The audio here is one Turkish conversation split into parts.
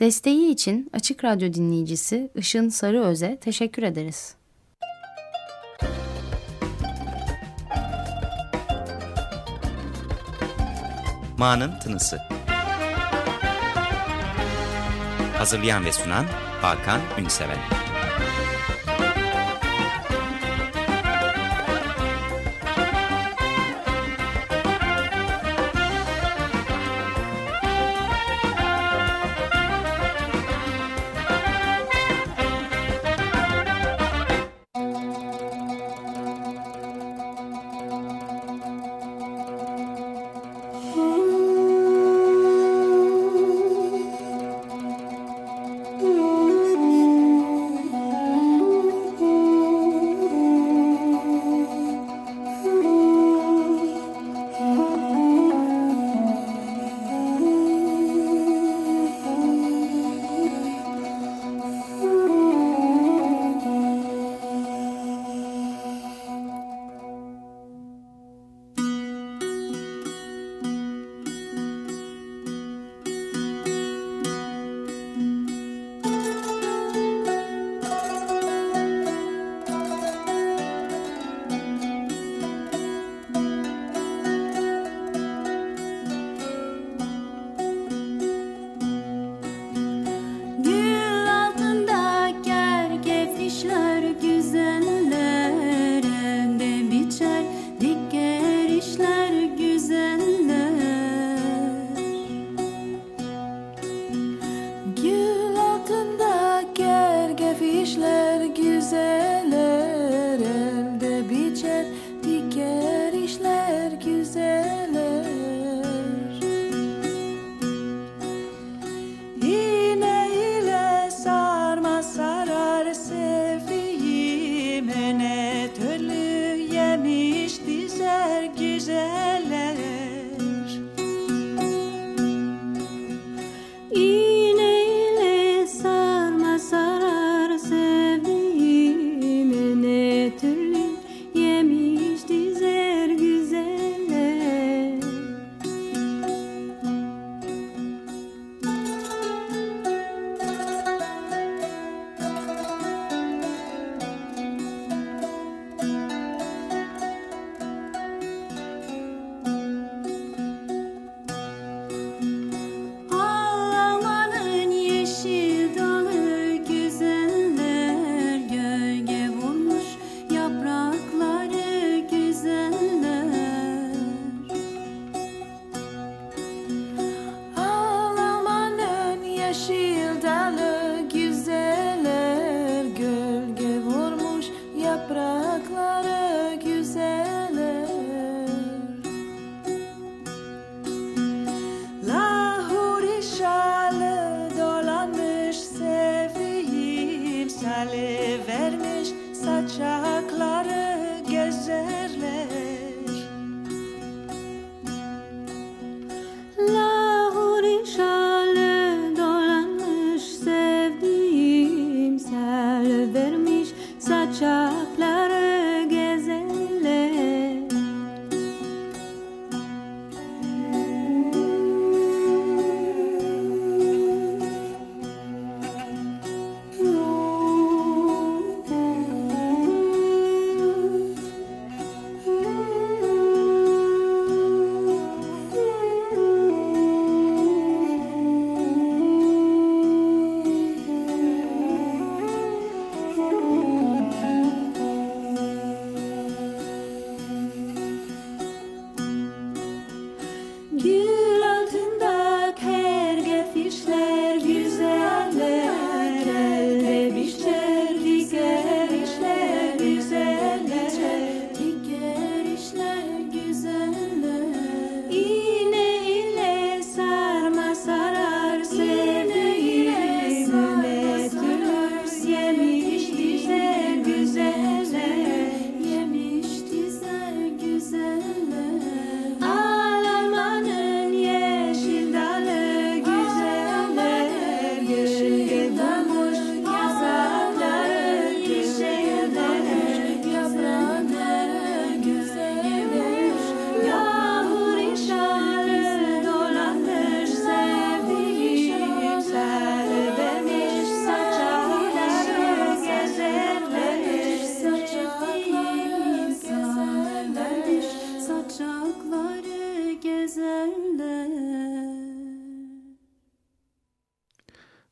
Desteği için Açık Radyo dinleyicisi Işın Sarıöz'e teşekkür ederiz. Ma'nın Tınısı Hazırlayan ve sunan Hakan Ünseven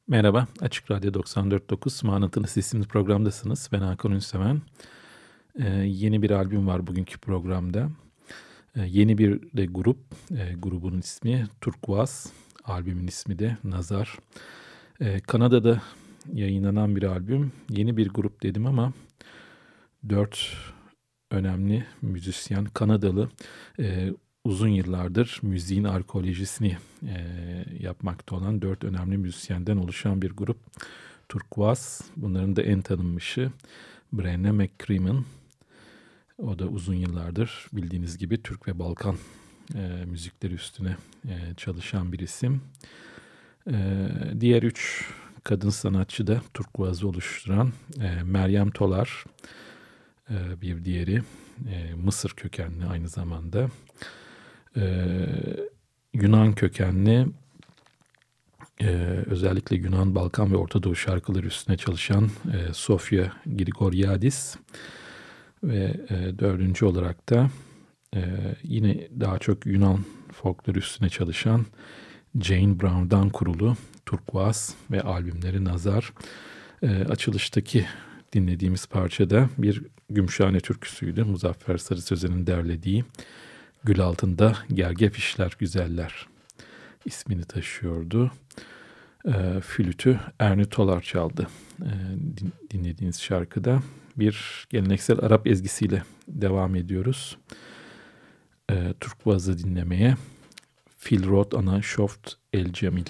Merhaba, Açık Radyo 94.9 Manat'ın isimli programdasınız. Ben Hakan Ünseven. Ee, yeni bir albüm var bugünkü programda. Ee, yeni bir de grup, ee, grubun ismi Turkuaz, albümün ismi de Nazar. Ee, Kanada'da yayınlanan bir albüm. Yeni bir grup dedim ama dört önemli müzisyen Kanadalı e, uzun yıllardır müziğin arkeolojisini e, yapmakta olan dört önemli müzisyenden oluşan bir grup. Turkuaz, bunların da en tanınmışı Brenna McCrimmon. O da uzun yıllardır bildiğiniz gibi Türk ve Balkan e, müzikleri üstüne e, çalışan bir isim. E, diğer üç kadın sanatçı da Turkuaz'ı oluşturan e, Meryem Tolar, e, bir diğeri e, Mısır kökenli aynı zamanda e, Yunan kökenli e, özellikle Yunan, Balkan ve Orta Doğu şarkıları üstüne çalışan e, Sofia Grigoriadis ve e, dördüncü olarak da e, yine daha çok Yunan folkları üstüne çalışan Jane Brown'dan kurulu Turkuaz ve albümleri Nazar. E, açılıştaki dinlediğimiz parçada bir Gümüşhane türküsüydü. Muzaffer Sarı Sözen'in derlediği Gül altında gergef işler güzeller ismini taşıyordu. E, flütü Erni Tolar çaldı. E, din, dinlediğiniz şarkıda bir geleneksel Arap ezgisiyle devam ediyoruz. E, Turkuaz'ı dinlemeye. Phil Roth Ana Şoft El Cemil.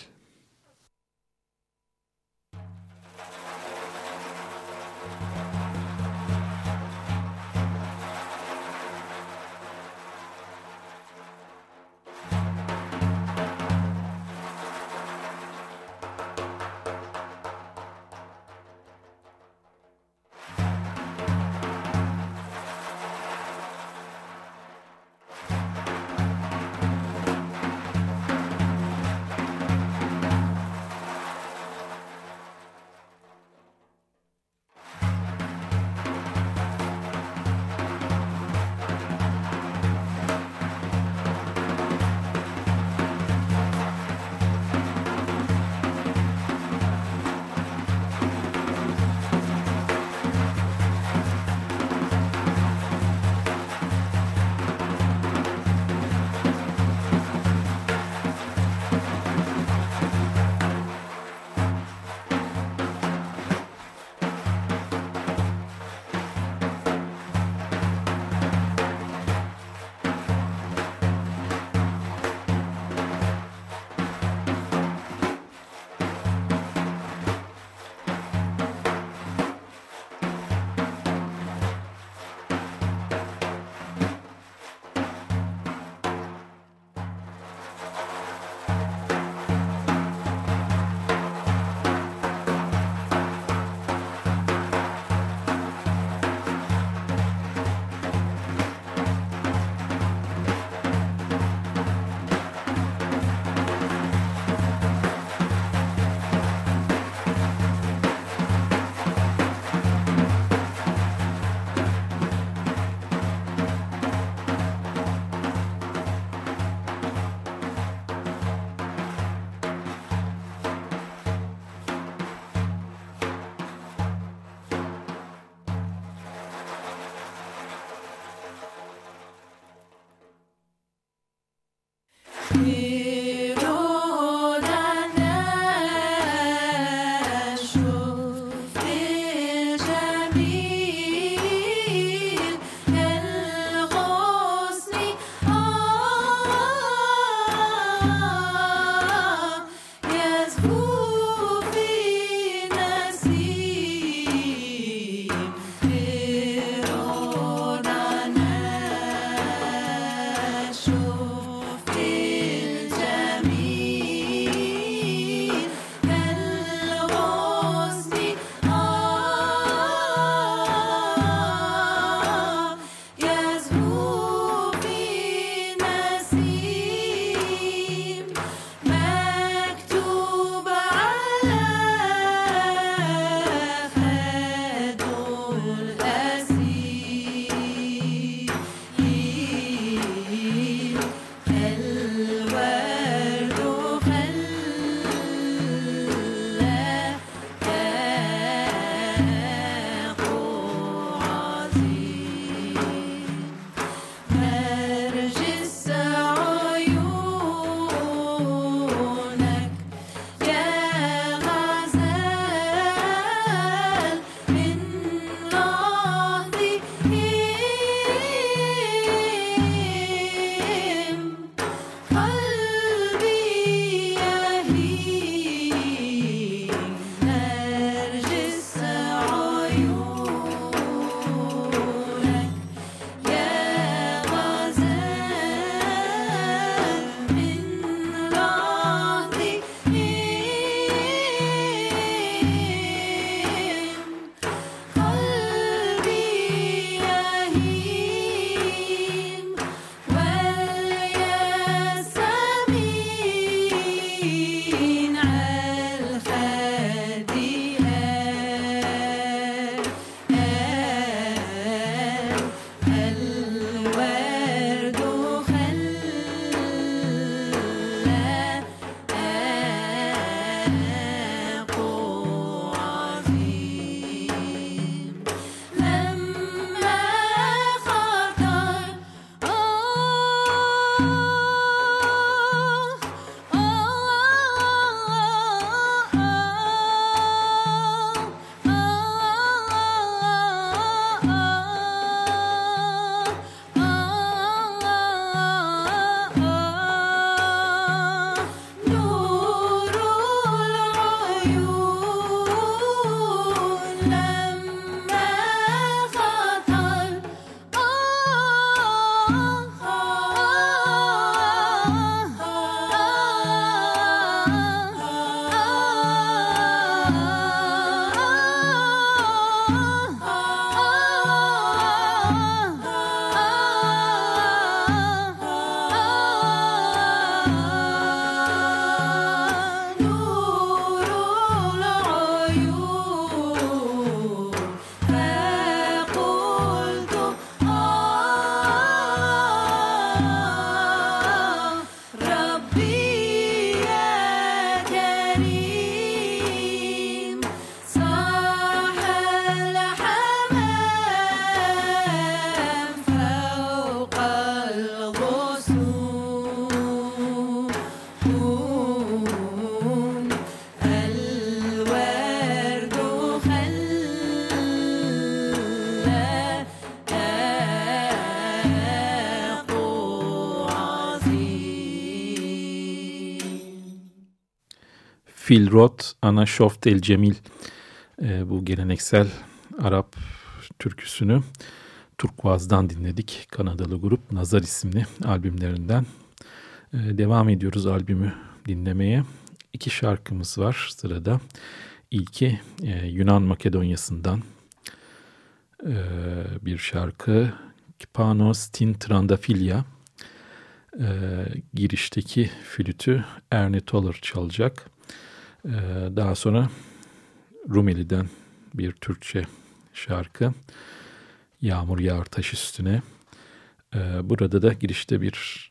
Phil Roth, Ana Şoft El Cemil e, bu geleneksel Arap türküsünü Turkuaz'dan dinledik. Kanadalı grup Nazar isimli albümlerinden. E, devam ediyoruz albümü dinlemeye. İki şarkımız var sırada. İlki e, Yunan Makedonya'sından e, bir şarkı. Kipanos Tin Trandafilya. E, girişteki flütü Ernie Toller çalacak. E, daha sonra Rumeli'den bir Türkçe şarkı. Yağmur yağar taş üstüne. E, burada da girişte bir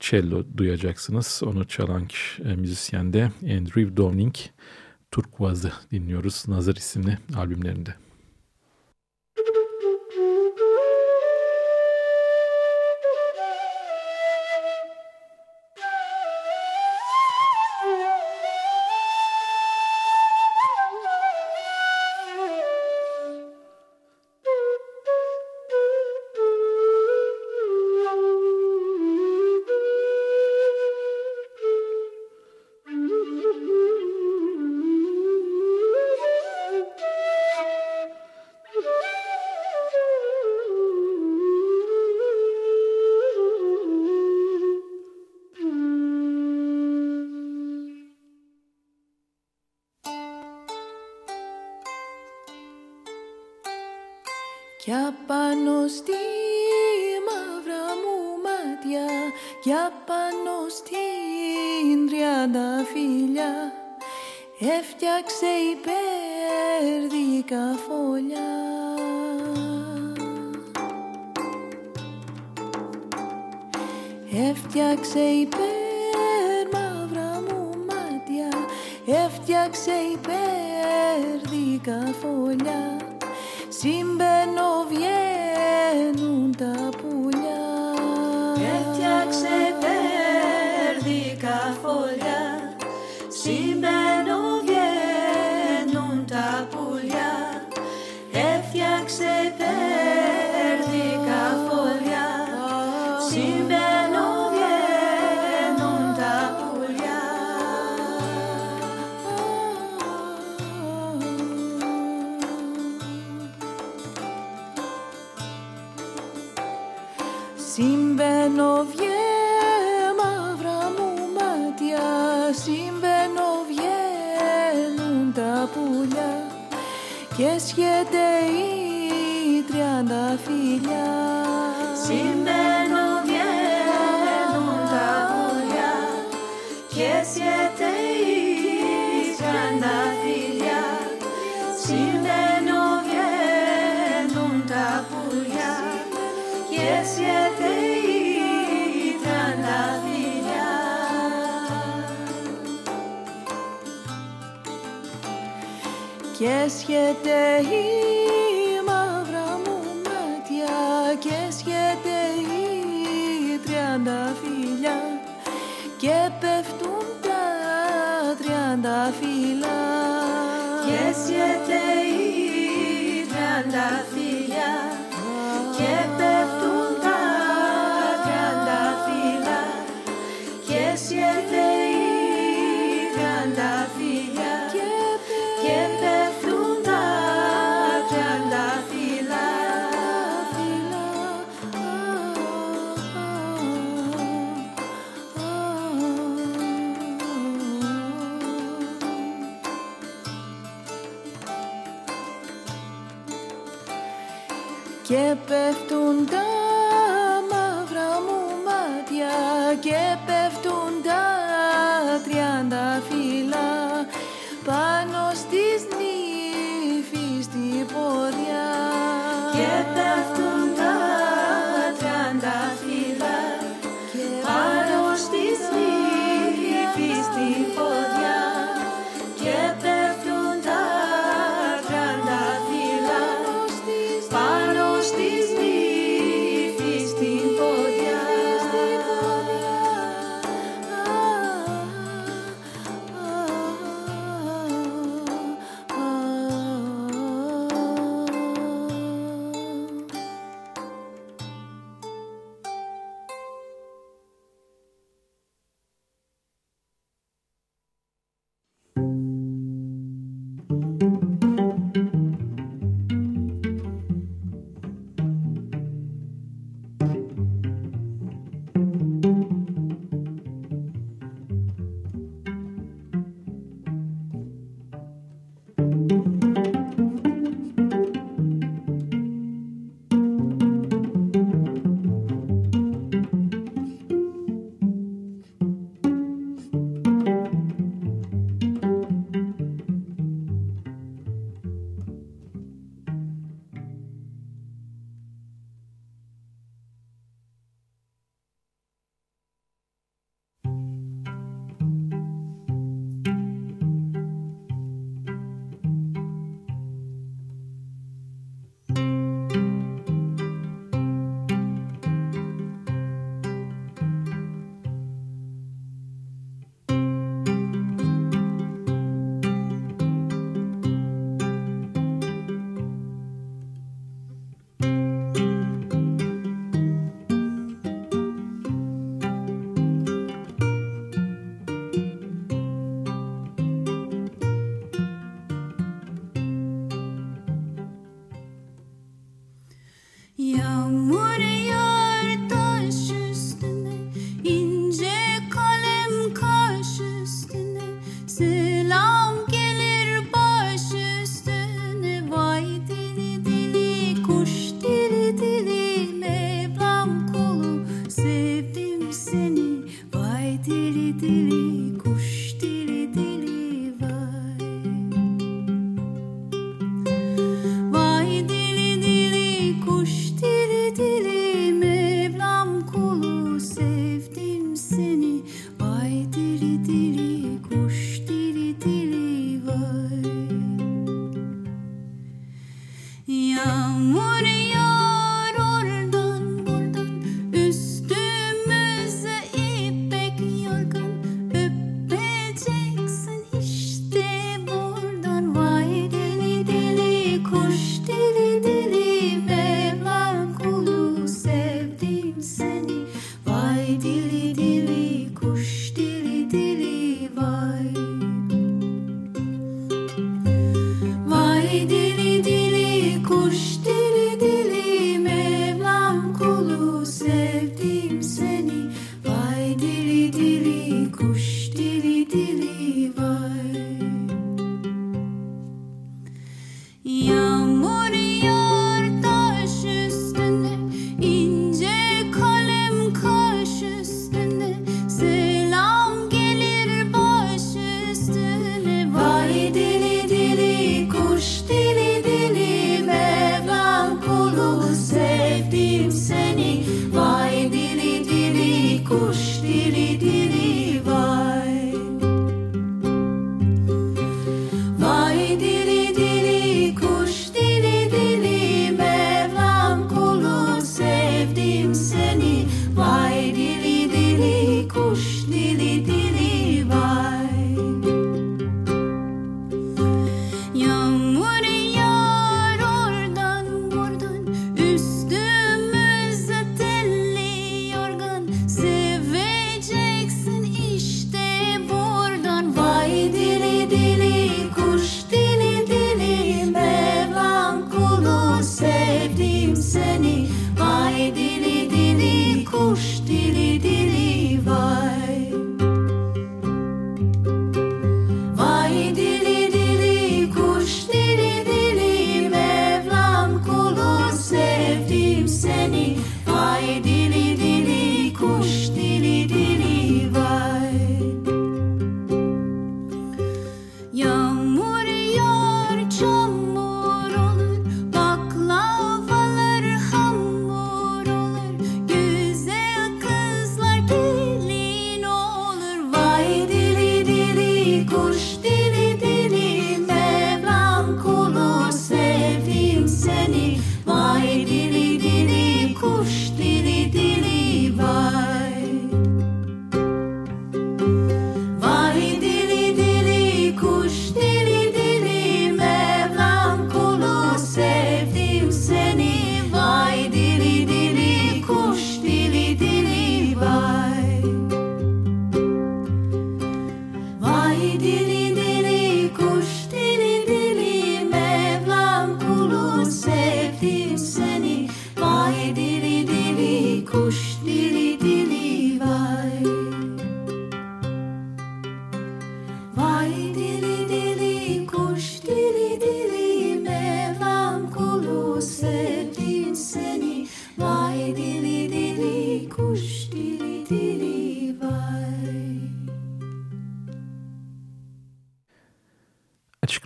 cello duyacaksınız. Onu çalan e, müzisyen de Andrew Downing. Turkuaz'ı dinliyoruz Nazır isimli albümlerinde. Punta, punta. Και πέφτουν τα μαύρα μου μάτια Και πέφτουν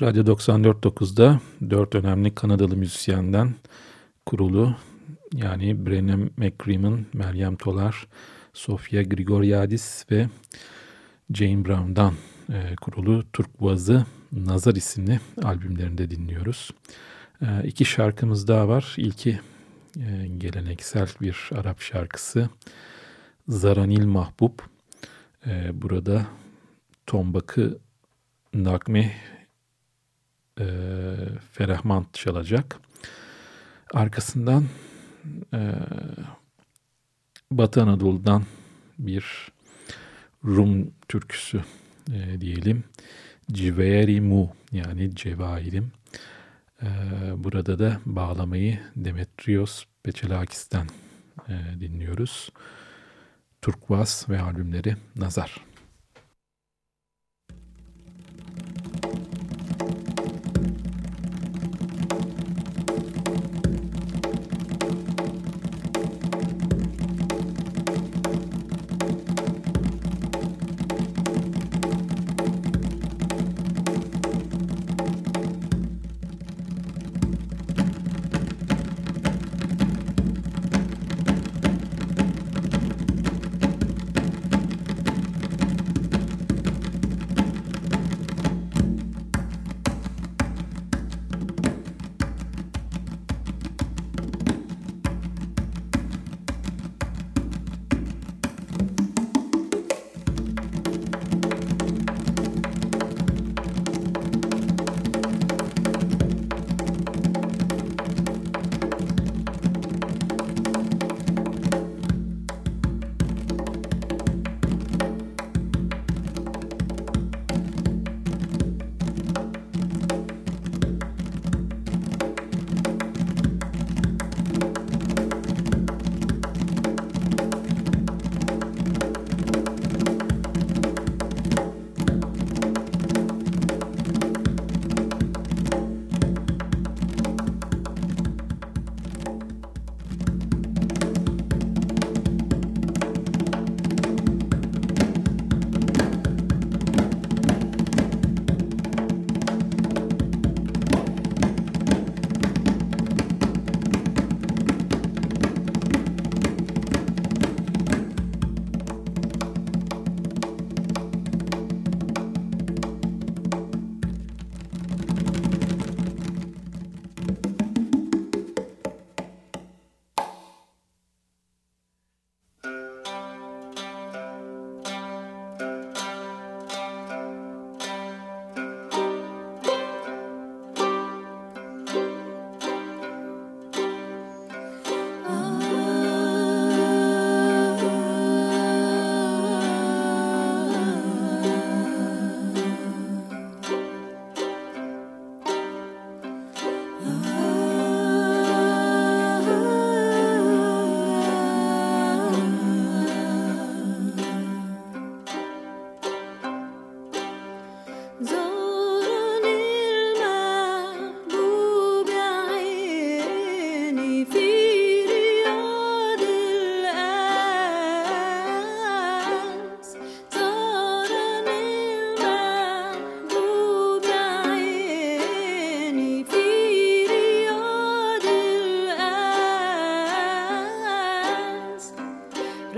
Radyo 94.9'da dört önemli Kanadalı müzisyenden kurulu yani Brennan McCrimmon, Meryem Tolar, Sofia Grigoriadis ve Jane Brown'dan e, kurulu Turkuaz'ı Nazar isimli albümlerinde dinliyoruz. E, iki şarkımız daha var. İlki e, geleneksel bir Arap şarkısı Zaranil Mahbub. E, burada Tombak'ı Nakme e, Ferahman çalacak. Arkasından e, Batı Anadolu'dan bir Rum türküsü e, diyelim. Civeri Mu yani Cevahirim. E, burada da bağlamayı Demetrios Peçelakis'ten e, dinliyoruz. Turkuaz ve albümleri Nazar.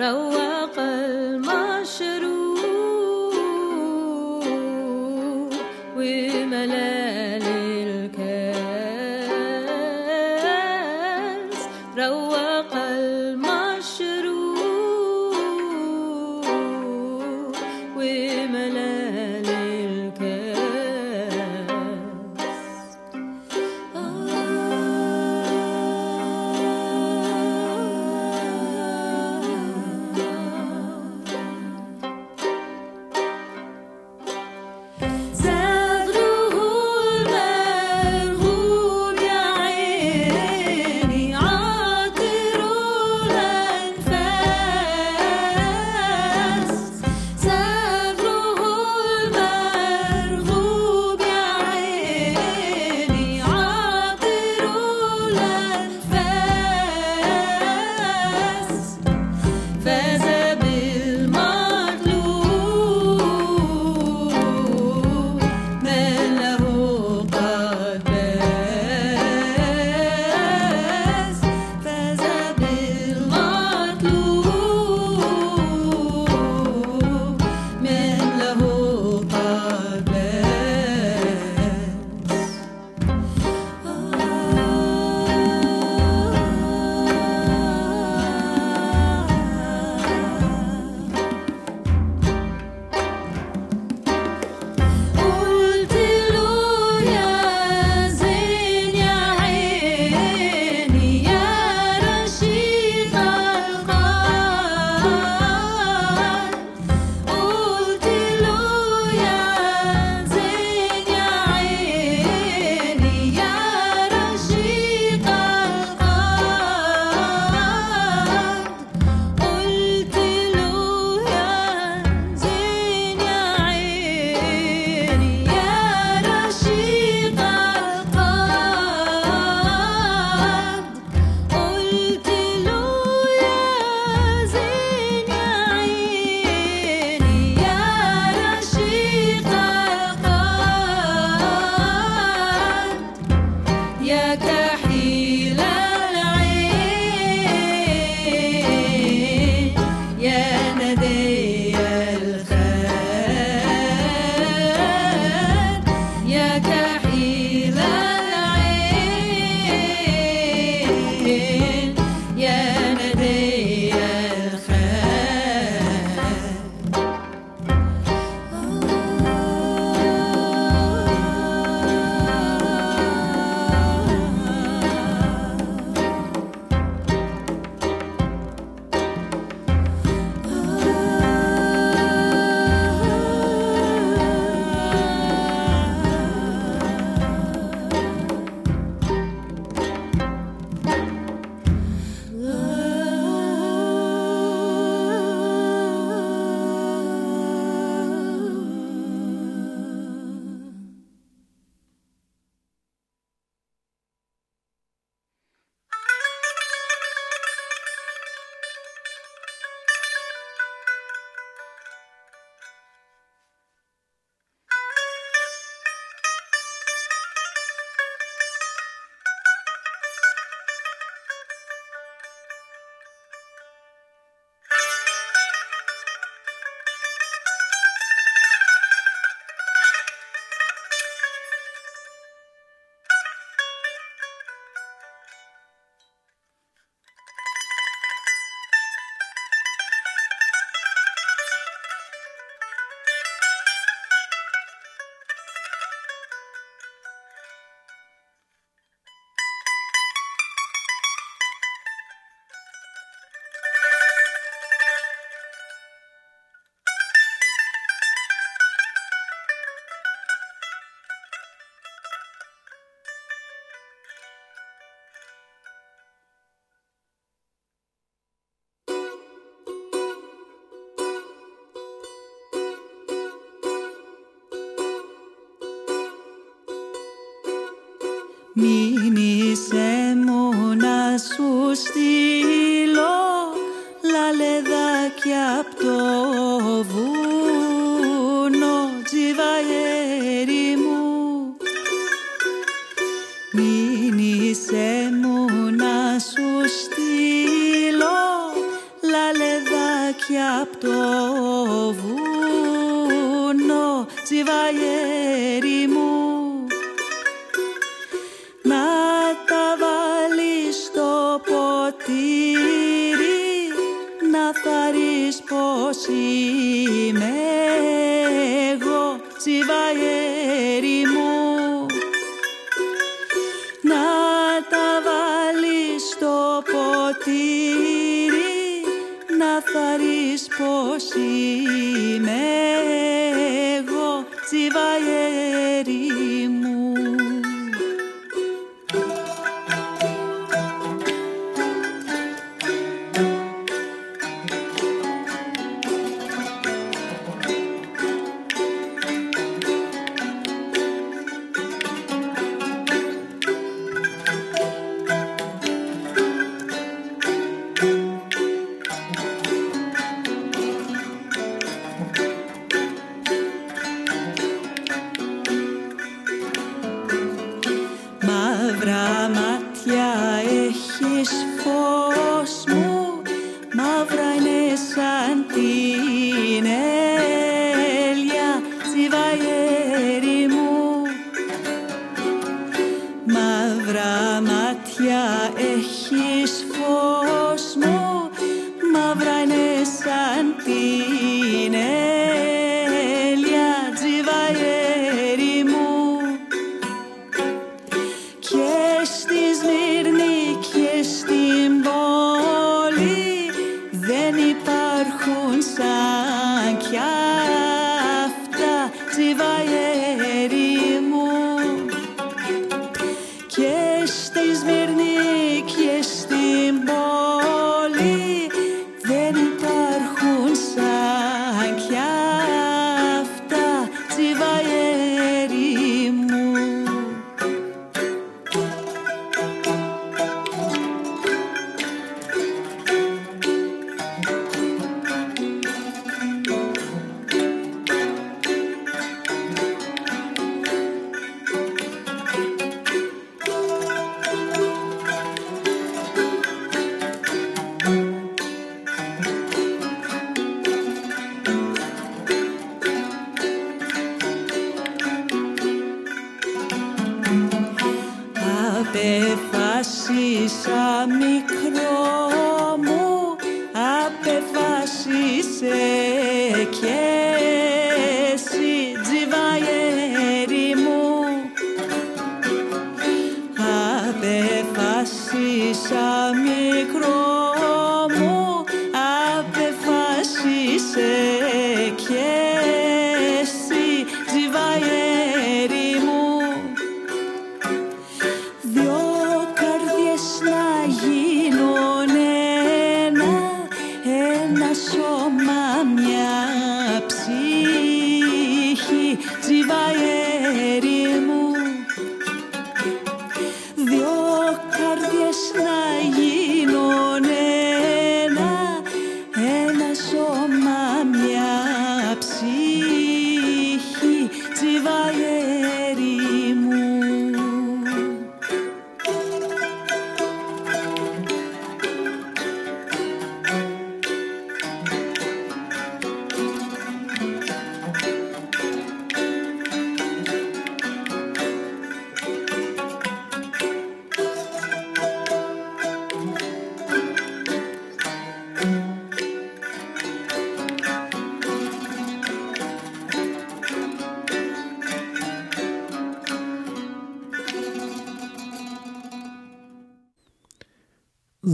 grow. Μίμησε μου να σου στείλω λαλεδάκια απ' το Τύρι να θαρείς πως είμαι.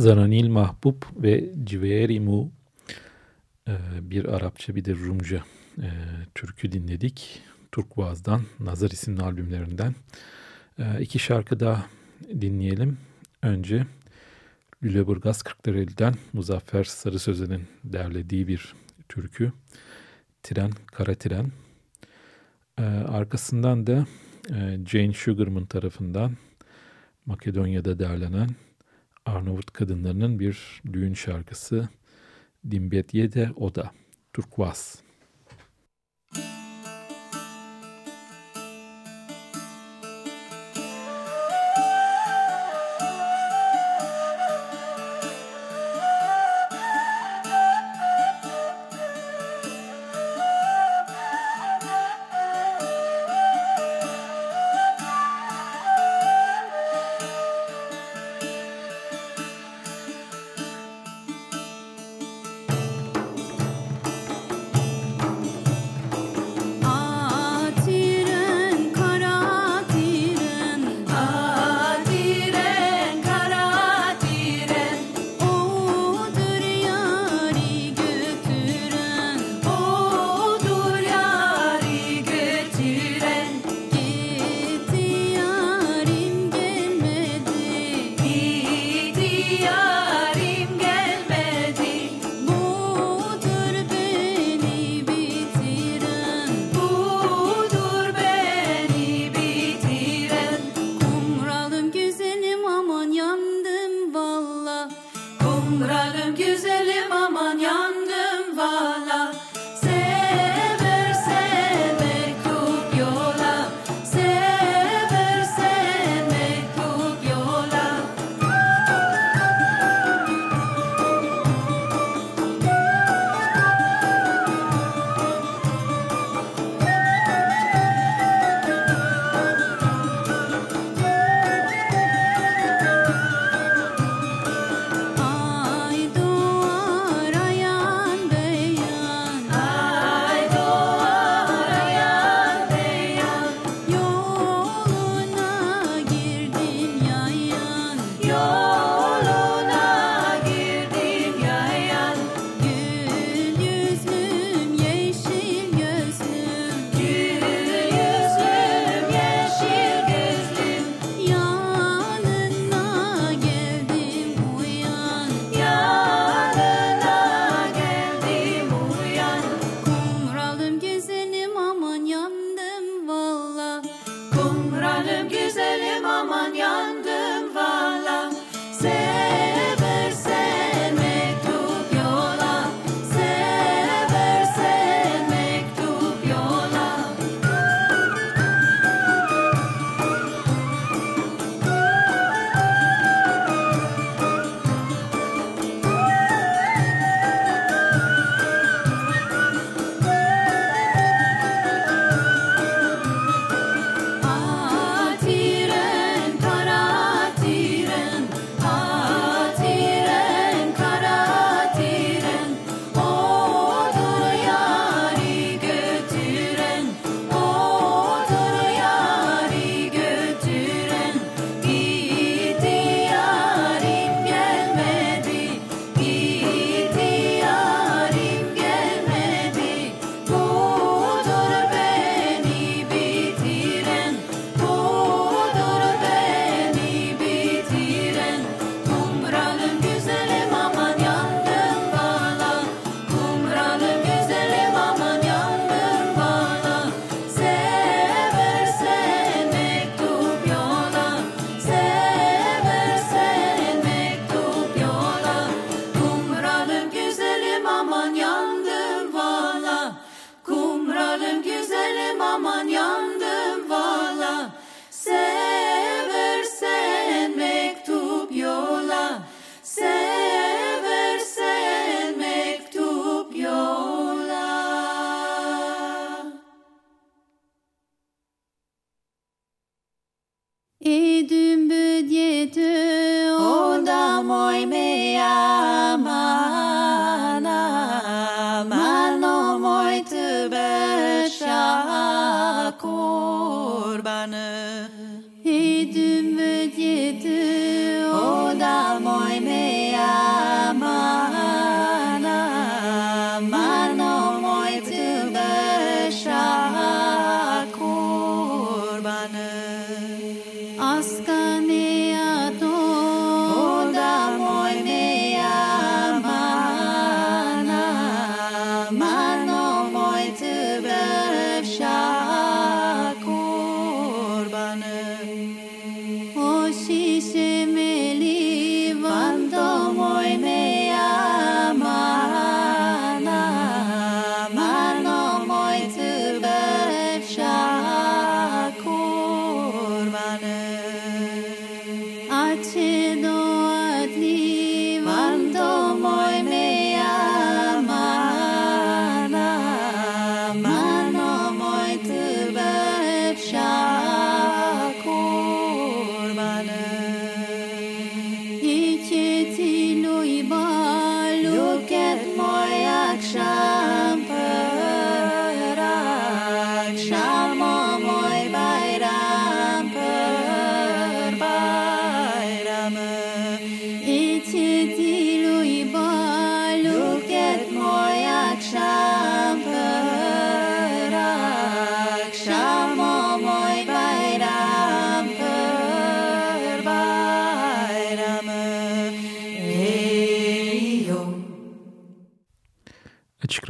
Zananil Mahbub ve Civeri Mu e, bir Arapça bir de Rumca e, türkü dinledik. Turkuaz'dan, Nazar isimli albümlerinden. E, iki şarkı daha dinleyelim. Önce Lüleburgaz Kırklareli'den Muzaffer Sarı Sözen'in derlediği bir türkü. Tren, Kara Tren. Arkasından da Jane Sugarman tarafından Makedonya'da derlenen Arnavut kadınlarının bir düğün şarkısı Dimbetye Oda, Turkuaz.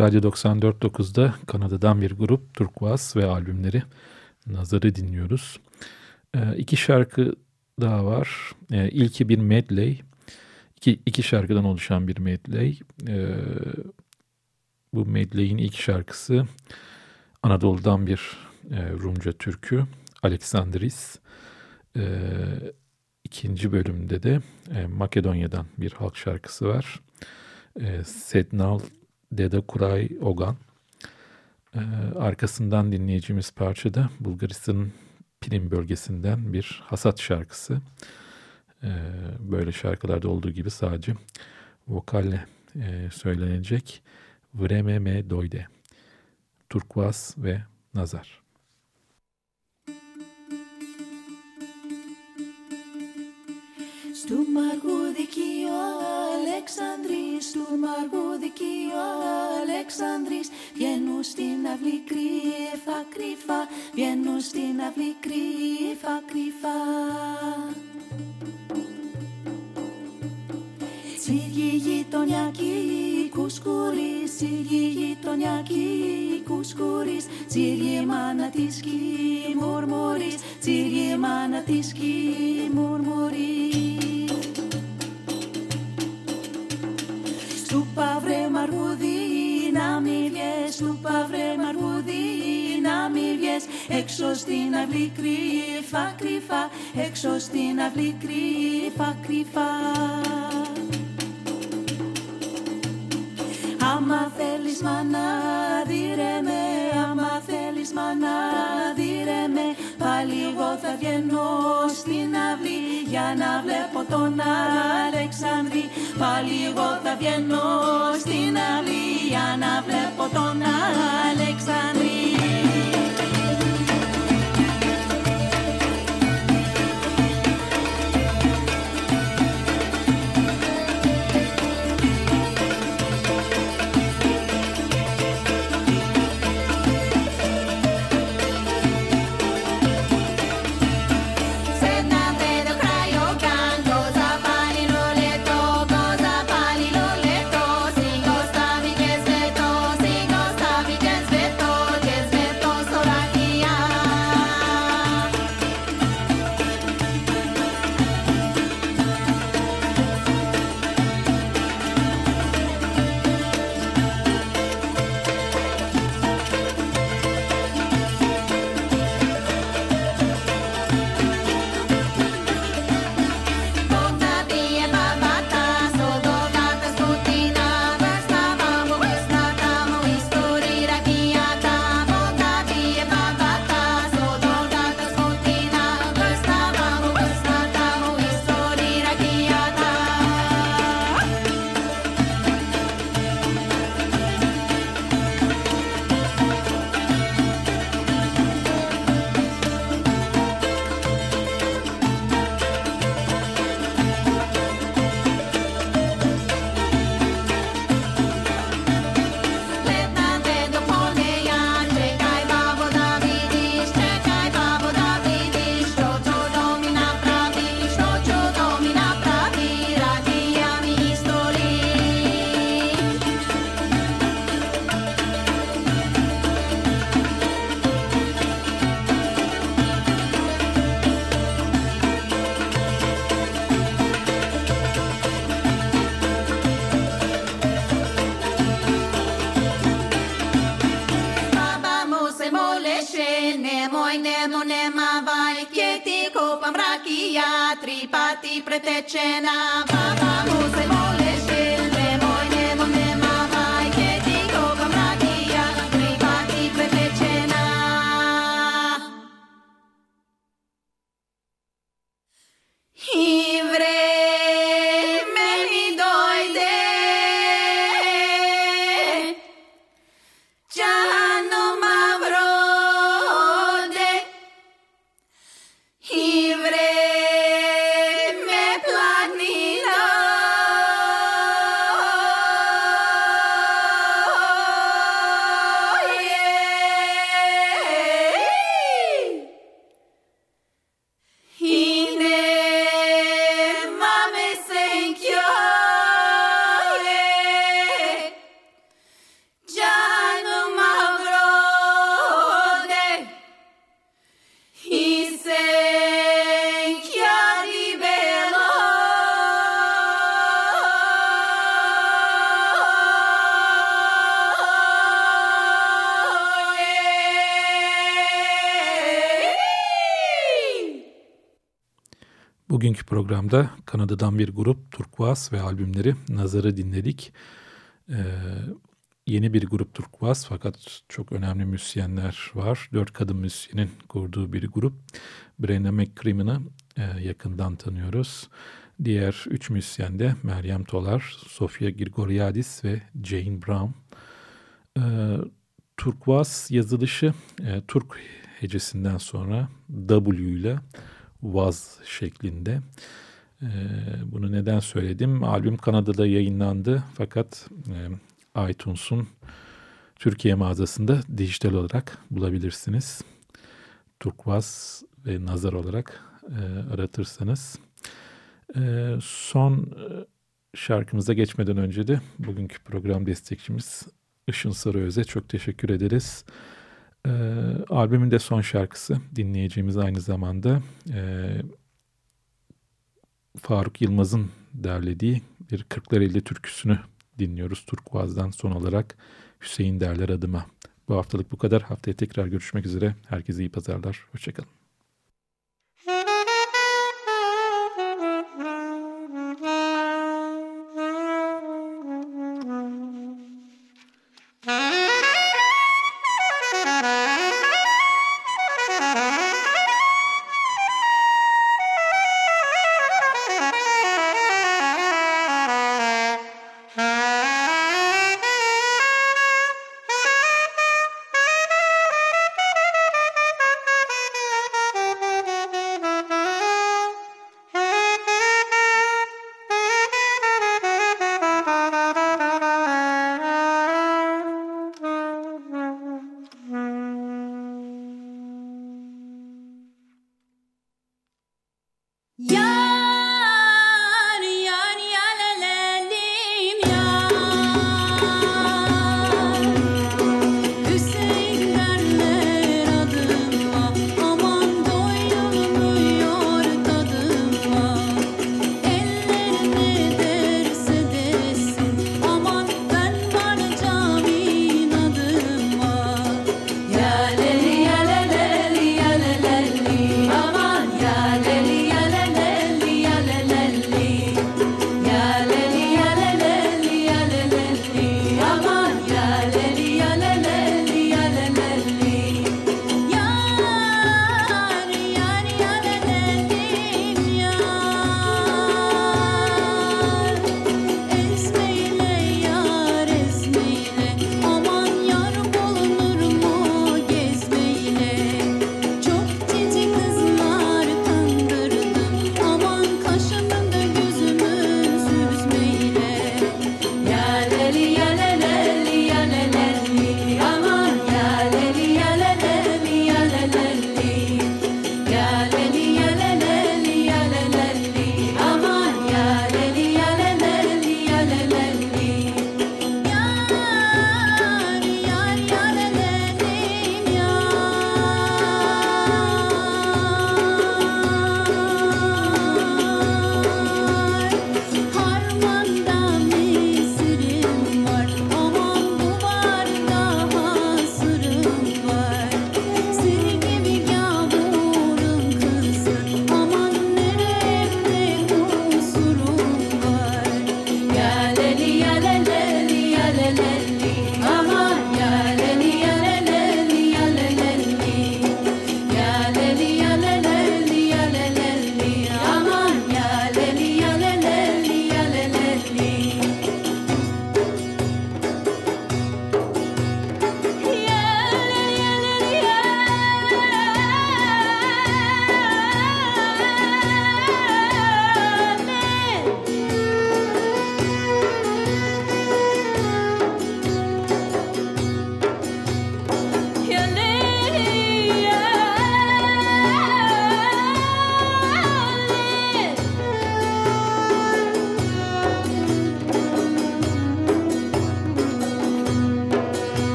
Radyo 94.9'da Kanada'dan bir grup Turkuaz ve albümleri Nazar'ı dinliyoruz. Ee, iki şarkı daha var. Ee, ilki bir medley. İki, iki şarkıdan oluşan bir medley. Ee, bu medley'in ilk şarkısı Anadolu'dan bir e, Rumca türkü Aleksandris. Ee, ikinci bölümde de e, Makedonya'dan bir halk şarkısı var. E, Sednal Deda Kuray Ogan. Ee, arkasından dinleyeceğimiz parça da Bulgaristan'ın Pirin bölgesinden bir hasat şarkısı. Ee, böyle şarkılarda olduğu gibi sadece vokalle e, söylenecek Vreme me doyde. Turkuaz ve Nazar. Στου μαργουδικείο Αλεξανδρής, στου μαργουδικείο Αλεξανδρής. Βγαίνουν στην αυλή κρύφα κρύφα, βγαίνουν στην αυλή κρύφα κρύφα Τσίγη γειτονιακή κουσκούρης, τσίγη γειτονιακή κουσκούρης. Τσίγη μάνα της κι μουρμουρής, τσίγη μάνα της κι μουρμουρής. Στου παύρε μαργούδι να μη βγες, στου παύρε μαργούδι να μη βγες. Έξω στην αυλή κρύφα κρύφα, έξω στην αυλή κρύφα κρύφα Άμα θέλεις μάνα δίρε με, άμα θέλεις μάνα δίρε με. Πάλι εγώ θα βγαίνω στην αυλή για να βλέπω τον Αλεξανδρή Πάλι εγώ θα βγαίνω στην αυλή για να βλέπω τον Αλεξανδρή Bugünkü programda Kanada'dan bir grup Turkuaz ve albümleri Nazar'ı dinledik. Ee, yeni bir grup Turkuaz fakat çok önemli müzisyenler var. Dört kadın müzisyenin kurduğu bir grup. Brenna McCrimmon'ı e, yakından tanıyoruz. Diğer üç müzisyen de Meryem Tolar, Sofia Grigoriadis ve Jane Brown. Ee, Turkuaz yazılışı e, Türk hecesinden sonra W ile Vaz şeklinde. Ee, bunu neden söyledim? Albüm Kanada'da yayınlandı fakat e, iTunes'un Türkiye mağazasında dijital olarak bulabilirsiniz. Turkuaz ve Nazar olarak e, aratırsanız. E, son e, şarkımıza geçmeden önce de bugünkü program destekçimiz Işın Sarıöz'e çok teşekkür ederiz. E, albümün de son şarkısı dinleyeceğimiz aynı zamanda e, Faruk Yılmaz'ın derlediği bir Kırklareli türküsünü dinliyoruz. Turkuaz'dan son olarak Hüseyin derler adıma. Bu haftalık bu kadar. Haftaya tekrar görüşmek üzere. Herkese iyi pazarlar. Hoşçakalın.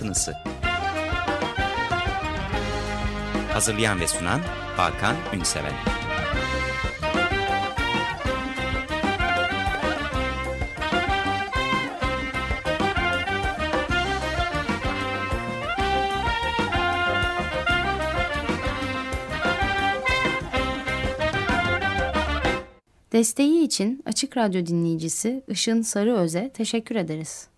Ma'nın Tınısı. Hazırlayan ve sunan Hakan Ünseven. Desteği için Açık Radyo dinleyicisi Işın Sarıöz'e teşekkür ederiz.